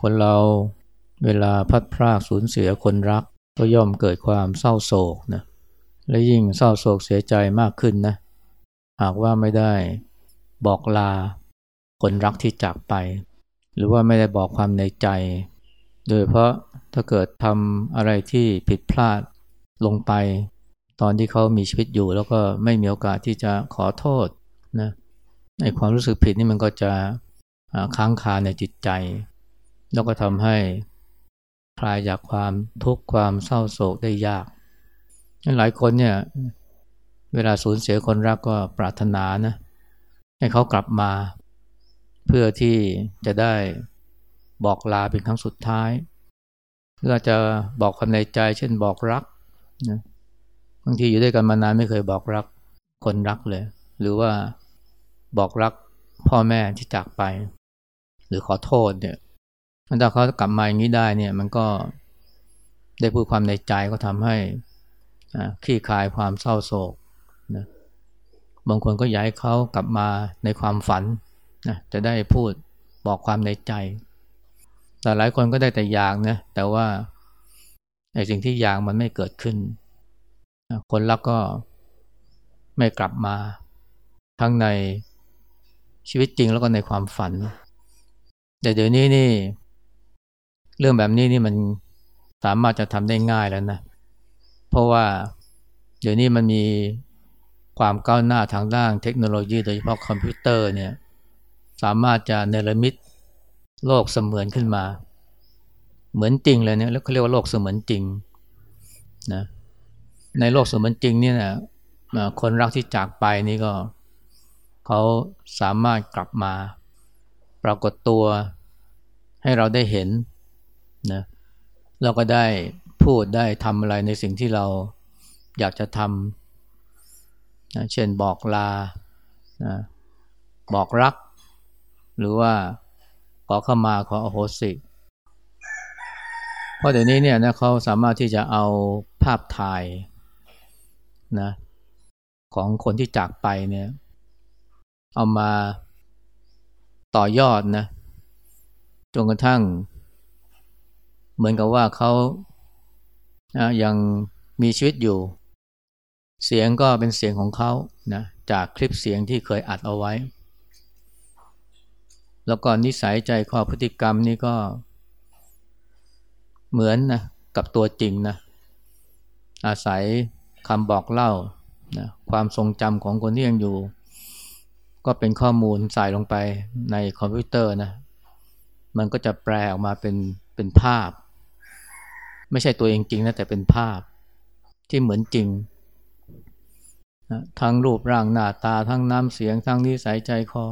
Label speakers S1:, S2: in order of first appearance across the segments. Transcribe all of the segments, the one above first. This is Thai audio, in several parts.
S1: คนเราเวลาพัดพรากสูญเสียคนรัก ก็ย่อมเกิดความเศร้าโศกนะและยิ่งเศร้าโศกเสียใจมากขึ้นนะ หากว่าไม่ได้บอกลาคนรักที่จากไป หรือว่าไม่ได้บอกความในใจ โดยเพราะถ้าเกิดทำอะไรที่ผิดพลาดลงไป ตอนที่เขามีชีวิตอยู่ แล้วก็ไม่มีโอกาสที่จะขอโทษนะในความรู้สึกผิดนี่มันก็จะค้างคาในจิตใจ แล้วก็ทำให้คลายจากความทุกข์ความเศร้าโศกได้ยาก หลายคนเนี่ยเวลาสูญเสียคนรักก็ปรารถนานะให้เขากลับมา เพื่อที่จะได้บอกลาเป็นครั้งสุดท้ายเพื่อจะบอกความในใจ เช่นบอกรักนะบางทีอยู่ด้วยกันมานานไม่เคยบอกรักคนรักเลย หรือว่าบอกรักพ่อแม่ที่จากไป หรือขอโทษเนี่ย ถ้าเขากลับมาอย่างนี้ได้เนี่ย มันก็ได้พูดความในใจก็ทำให้คลี่คลายความเศร้าโศกนะบางคนก็อยากให้เขากลับมาในความฝันนะจะได้พูดบอกความในใจ แต่หลายคนก็ได้แต่อยากนะแต่ว่าไอ้สิ่งที่อยากมันไม่เกิดขึ้น คนรักก็ไม่กลับมา ทั้งในชีวิตจริงแล้วก็ในความฝัน แต่เดี๋ยวนี้นี่ เรื่องแบบนี้นี่มันสามารถจะทำได้ง่ายแล้วนะ เพราะว่าเดี๋ยวนี้มันมีความก้าวหน้าทางด้านเทคโนโลยีโดยเฉพาะคอมพิวเตอร์เนี่ยสามารถจะเนรมิตโลกเสมือนขึ้นมา เหมือนจริงเลยเนี่ยแล้วเขาเรียกว่าโลกเสมือนจริงนะในโลกเสมือนจริงเนี่ยนะคนรักที่จากไปนี่ก็เขาสามารถกลับมา ปรากฏตัวให้เราได้เห็น นะเราก็ได้พูดได้ทำอะไรในสิ่งที่เราอยากจะทำนะเช่นบอกลานะบอกรัก หรือว่าขอเข้ามาขออโหสิ เพราะเดี๋ยวนี้เนี่ยนะเขาสามารถที่จะเอาภาพถ่ายนะของคนที่จากไปเนี่ยเอามาต่อยอดนะจนกระทั่ง เหมือนกับว่าเขานะยังมีชีวิตอยู่ เสียงก็เป็นเสียงของเขานะจากคลิปเสียงที่เคยอัดเอาไว้ แล้วก็นิสัยใจคอพฤติกรรมนี่ก็เหมือนนะกับตัวจริงนะอาศัยคำบอกเล่านะความทรงจำของคนที่ยังอยู่ ก็เป็นข้อมูลใส่ลงไปในคอมพิวเตอร์นะมันก็จะแปลออกมาเป็นเป็นภาพ ไม่ใช่ตัวเองจริงนะแต่เป็นภาพที่เหมือนจริงนะทั้งรูปร่างหน้าตาทั้งน้ำเสียง ทั้งนิสัยใจคอ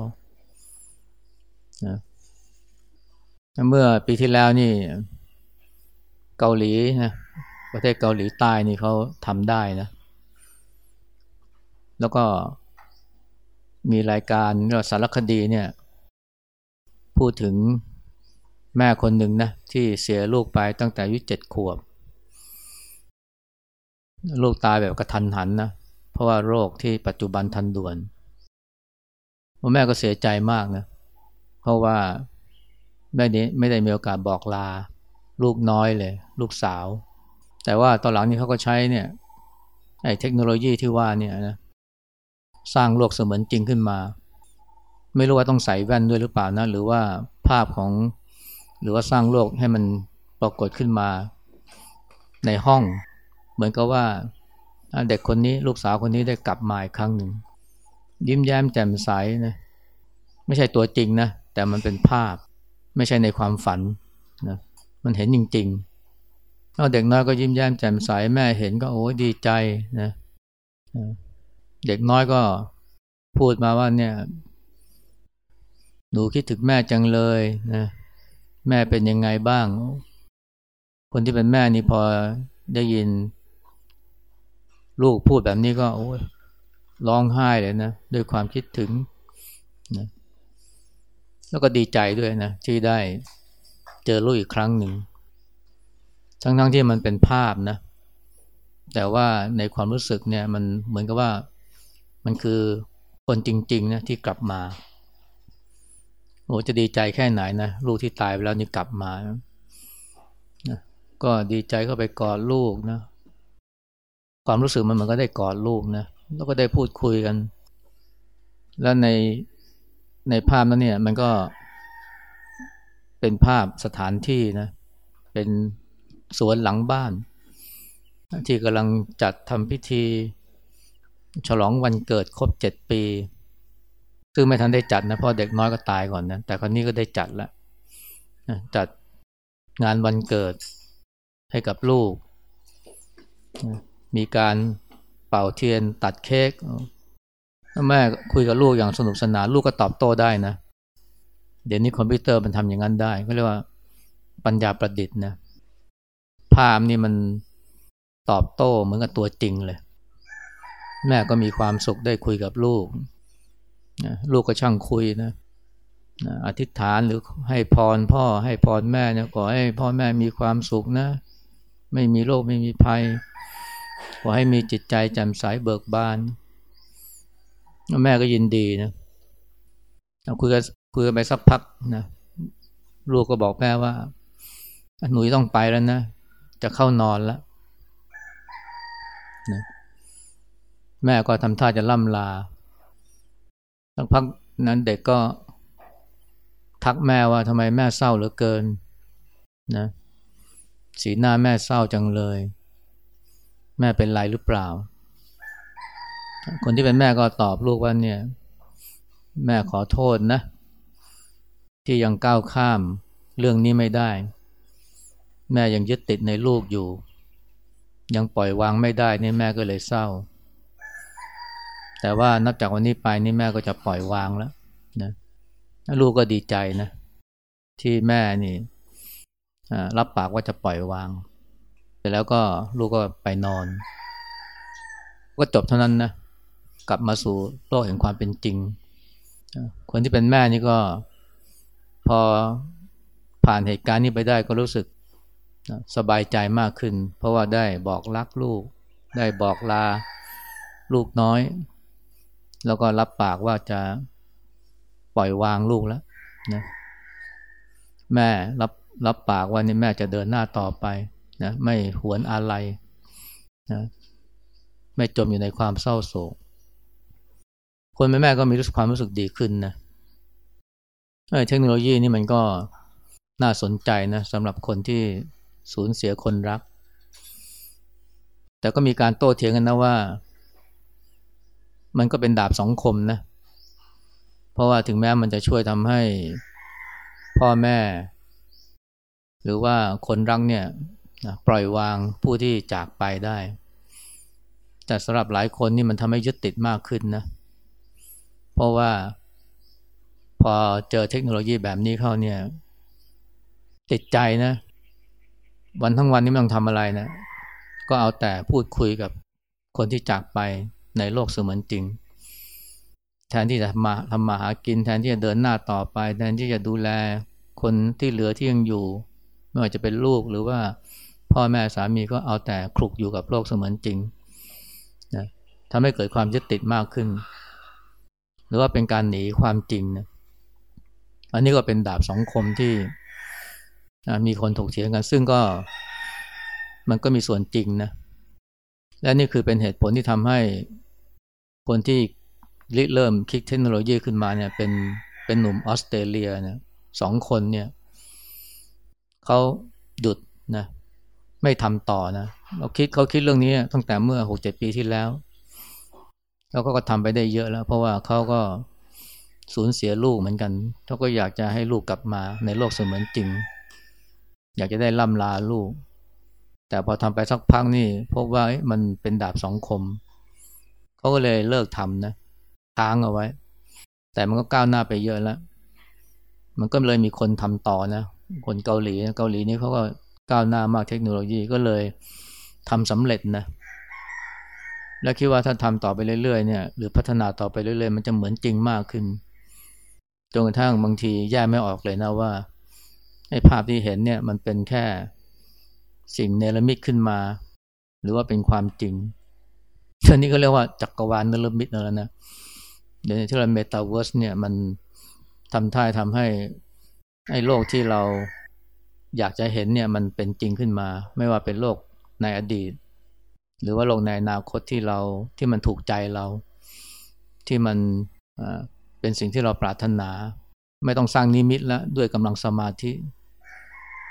S1: นะเมื่อปีที่แล้วนี่ เกาหลีนะประเทศเกาหลีใต้นี่เขาทำได้นะ แล้วก็มีรายการเรื่องสารคดีเนี่ย พูดถึง แม่คนหนึ่งนะที่เสียลูกไปตั้งแต่อายุเจ็ดขวบ ลูกตายแบบกระทันหันนะเพราะว่าโรคที่ปัจจุบันทันด่วนพ่อแม่ก็เสียใจมากนะเพราะว่าแม่นี้ไม่ได้มีโอกาสบอกลา ลูกน้อยเลย ลูกสาว แต่ว่าตอนหลังนี้เขาก็ใช้เนี่ยไอ้เทคโนโลยีที่ว่าเนี่ยนะสร้างโลกเสมือนจริงขึ้นมา ไม่รู้ว่าต้องใส่แว่นด้วยหรือเปล่านะ หรือว่าภาพของ หรือว่าสร้างโลกให้มันปรากฏขึ้นมาในห้อง เหมือนกับว่าเด็กคนนี้ลูกสาวคนนี้ได้กลับมาอีกครั้งหนึ่ง ยิ้มแย้มแจ่มใสนะไม่ใช่ตัวจริงนะ แต่มันเป็นภาพ ไม่ใช่ในความฝันนะมันเห็นจริงๆเอาเด็กน้อยก็ยิ้มแย้มแจ่มใสแม่เห็นก็โอ้ดีใจนะเด็กน้อยก็พูดมาว่าเนี่ยหนูคิดถึงแม่จังเลยนะ แม่เป็นยังไงบ้าง คนที่เป็นแม่นี่พอได้ยิน ลูกพูดแบบนี้ก็โอ้ยร้องไห้เลยนะด้วยความคิดถึงนะแล้วก็ดีใจด้วยนะที่ได้เจอลูกอีกครั้งหนึ่ง ทั้งทั้งที่มันเป็นภาพนะ แต่ว่าในความรู้สึกเนี่ยมันเหมือนกับว่ามันคือคนจริงๆนะที่กลับมา โอ้จะดีใจแค่ไหนนะลูกที่ตายไปแล้วนี่กลับมานะก็ดีใจเข้าไปกอดลูกนะ ความรู้สึกมันมันก็ได้กอดลูกนะแล้วก็ได้พูดคุยกัน แล้วในในภาพนั้นเนี่ย มันก็เป็นภาพสถานที่นะ เป็นสวนหลังบ้าน ที่กำลังจัดทำพิธี ฉลองวันเกิดครบเจ็ดปี ซึ่งไม่ทันได้จัดนะเพราะเด็กน้อยก็ตายก่อนนะแต่คนนี้ก็ได้จัดแล้วจัดงานวันเกิดให้กับลูก มีการเป่าเทียนตัดเค้กแม่คุยกับลูกอย่างสนุกสนานลูกก็ตอบโต้ได้นะ เดี๋ยวนี้คอมพิวเตอร์มันทำอย่างนั้นได้ก็เรียกว่าปัญญาประดิษฐ์นะภาพนี่มันตอบโต้เหมือนกับตัวจริงเลย แม่ก็มีความสุขได้คุยกับลูก นะลูกก็ช่างคุยนะนะอธิษฐานหรือให้พรพ่อให้พรแม่เนะขอให้พ่อแม่มีความสุขนะ ไม่มีโรคไม่มีภัย ขอให้มีจิตใจแจ่มใสเบิกบาน แม่ก็ยินดีนะคุยกันคุยกันไปสักพักนะลูกก็บอกแม่ว่า หนูต้องไปแล้วนะ จะเข้านอนแล้วนะแม่ก็ทำท่าจะล่ำลา สักพักนั้นเด็กก็ทักแม่ว่าทำไมแม่เศร้าเหลือเกินนะสีหน้าแม่เศร้าจังเลย แม่เป็นไรหรือเปล่า คนที่เป็นแม่ก็ตอบลูกว่าเนี่ย แม่ขอโทษนะ ที่ยังก้าวข้ามเรื่องนี้ไม่ได้ แม่ยังยึดติดในลูกอยู่ ยังปล่อยวางไม่ได้นี่แม่ก็เลยเศร้า แต่ว่านับจากวันนี้ไปนี่แม่ก็จะปล่อยวางแล้วนะลูกก็ดีใจนะ ที่แม่นี่รับปากว่าจะปล่อยวางเสร็จแล้วก็ลูกก็ไปนอน ก็จบเท่านั้นนะกลับมาสู่โลกแห่งความเป็นจริง คนที่เป็นแม่นี่ก็พอผ่านเหตุการณ์นี้ไปได้ก็รู้สึกสบายใจมากขึ้น เพราะว่าได้บอกรักลูก ได้บอกลาลูกน้อย แล้วก็รับปากว่าจะปล่อยวางลูกแล้วนะแม่รับรับปากว่านี่แม่จะเดินหน้าต่อไปนะไม่หวนอะไรนะไม่จมอยู่ในความเศร้าโศก คนแม่แม่ก็มีรู้สึกความรู้สึกดีขึ้นนะเทคโนโลยีนี่มันก็น่าสนใจนะสำหรับคนที่สูญเสียคนรัก แต่ก็มีการโต้เถียงกันนะว่า มันก็เป็นดาบสองคมนะ เพราะว่าถึงแม้มันจะช่วยทำให้พ่อแม่ หรือว่าคนรักเนี่ยปล่อยวางผู้ที่จากไปได้ แต่สำหรับหลายคนนี่มันทำให้ยึดติดมากขึ้นนะ เพราะว่าพอเจอเทคโนโลยีแบบนี้เข้าเนี่ย ติดใจนะ วันทั้งวันนี้ไม่ต้องทำอะไรนะ ก็เอาแต่พูดคุยกับคนที่จากไป ในโลกเสมือนจริง แทนที่จะมาทำมาหากินแทนที่จะเดินหน้าต่อไป แทนที่จะดูแลคนที่เหลือที่ยังอยู่ ไม่ว่าจะเป็นลูกหรือว่าพ่อแม่สามีก็เอาแต่คลุกอยู่กับโลกเสมือนจริงนะทำให้เกิดความยึดติดมากขึ้น หรือว่าเป็นการหนีความจริงนะอันนี้ก็เป็นดาบสองคมที่มีคนถกเถียงกัน ซึ่งก็มันก็มีส่วนจริงนะ และนี่คือเป็นเหตุผลที่ทำให้ คนที่ริเริ่มคิดเทคโนโลยีขึ้นมาเนี่ยเป็นเป็นหนุ่มออสเตรเลียเนี่ยสองคนเนี่ยเขาหยุดนะไม่ทำต่อนะเราคิดเขาคิดเรื่องนี้ตั้งแต่เมื่อหกเจ็ดปีที่แล้ว แล้วก็ทำไปได้เยอะแล้ว เพราะว่าเขาก็สูญเสียลูกเหมือนกันเขาก็อยากจะให้ลูกกลับมาในโลกเสมือนจริง อยากจะได้ล่ำลาลูก แต่พอทำไปสักพักนี่พบว่ามันเป็นดาบสองคมเขาก็เลยเลิกทำนะค้างเอาไว้ แต่มันก็ก้าวหน้าไปเยอะแล้ว มันก็เลยมีคนทำต่อนะ คนเกาหลีเกาหลีนี่เขาก็ก้าวหน้ามากเทคโนโลยีก็เลยทำสำเร็จนะและคิดว่าถ้าทำต่อไปเรื่อยๆเนี่ยหรือพัฒนาต่อไปเรื่อยๆ มันจะเหมือนจริงมากขึ้นจนกระทั่งบางทีแยกไม่ออกเลยนะว่าไอ้ภาพที่เห็นเนี่ยมันเป็นแค่สิ่งเนรมิตขึ้นมา หรือว่าเป็นความจริง อันนี้ก็เรียกว่าจักรวาลนรมิตแล้วนะเดี๋ยวที่เราเมตาเวิร์สเนี่ยมันทำท่าทำให้ไอ้โลกที่เราอยากจะเห็นเนี่ยมันเป็นจริงขึ้นมา ไม่ว่าเป็นโลกในอดีต หรือว่าโลกในอนาคตที่เราที่มันถูกใจเรา ที่มันเป็นสิ่งที่เราปรารถนา ไม่ต้องสร้างนิมิตแล้วด้วยกำลังสมาธิ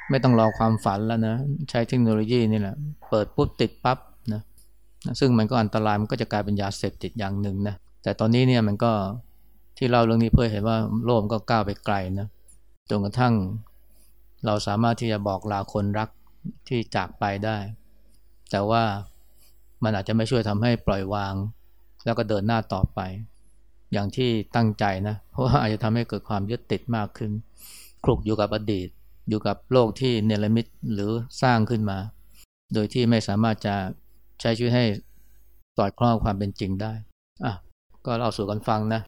S1: ไม่ต้องรอความฝันแล้วนะ ใช้เทคโนโลยีนี่แหละ เปิดปุ๊บติดปั๊บ ซึ่งมันก็อันตรายมันก็จะกลายเป็นยาเสพติดอย่างหนึ่งนะแต่ตอนนี้เนี่ยมันก็ที่เล่าเรื่องนี้เพื่อเห็นว่าโลกก็ก้าวไปไกลนะจนกระทั่งเราสามารถที่จะบอกลาคนรักที่จากไปได้ แต่ว่ามันอาจจะไม่ช่วยทำให้ปล่อยวาง แล้วก็เดินหน้าต่อไป อย่างที่ตั้งใจนะเพราะว่าอาจจะทำให้เกิดความยึดติดมากขึ้นคลุกอยู่กับอดีต อยู่กับโลกที่เนรมิตหรือสร้างขึ้นมา โดยที่ไม่สามารถจะ ใช้ชีวิตให้สอดคล้องความเป็นจริงได้อะก็เล่าสู่กันฟังนะ